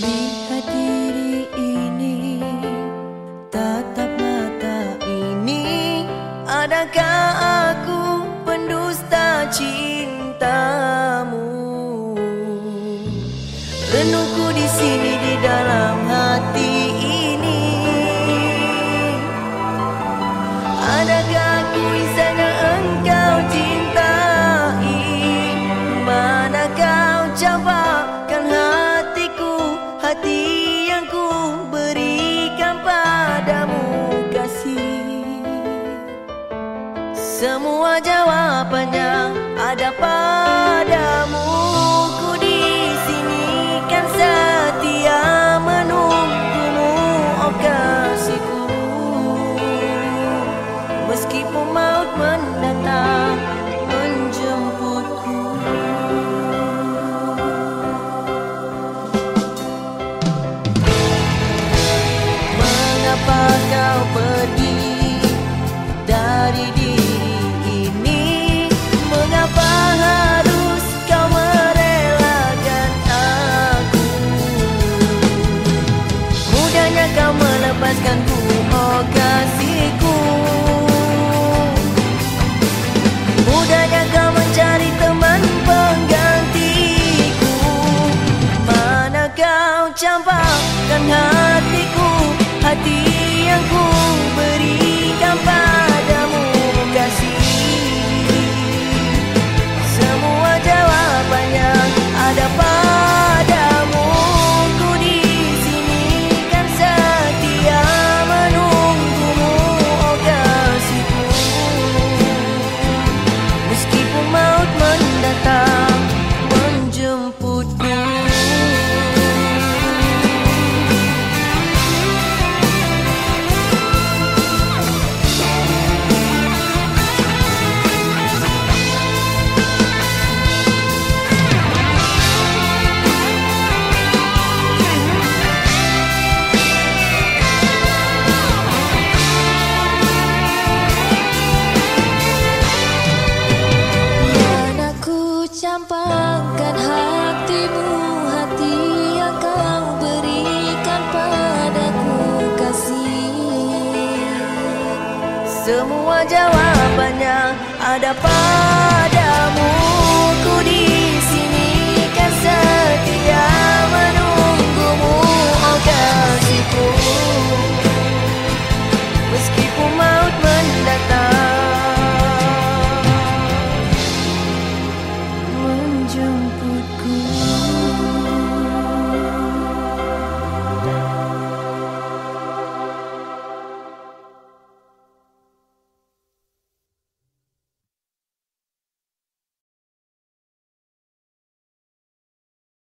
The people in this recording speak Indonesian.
Lihat diri ini Tatap mata ini. Adakah aku pendusta cintamu? Renungku di sini Hati yang ku berikan padamu kasih. Semua jawabannya ada padamu melepaskanku oh kasihku. Mudahnya kau mencari teman penggantiku. Mana kau campakkan Semua jawabannya ada pada